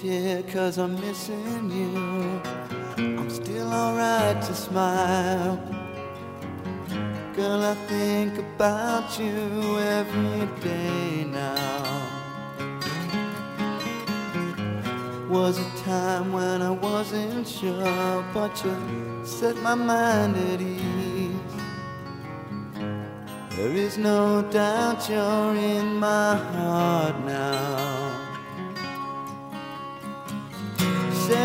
Tear cause I'm missing you. I'm still alright to smile. Girl, I think about you every day now. Was a time when I wasn't sure, but you set my mind at ease. There is no doubt you're in my heart now.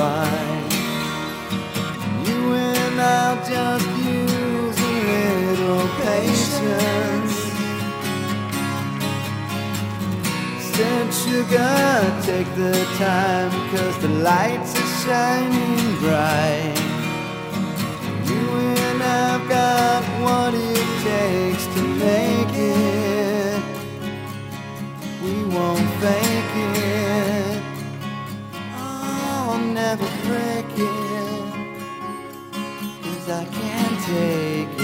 fine. You and I'll just use a little patience. Said, sugar, take the time, cause the lights are shining bright. You and I've got what it takes to make it. We won't fake take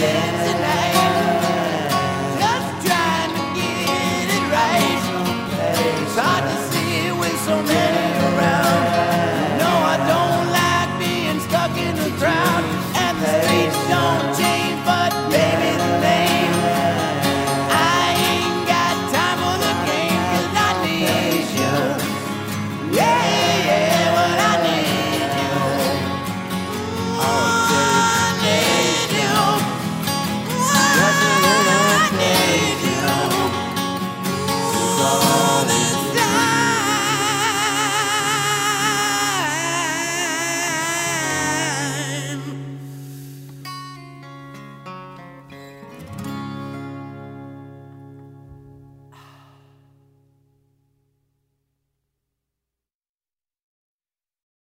Yeah.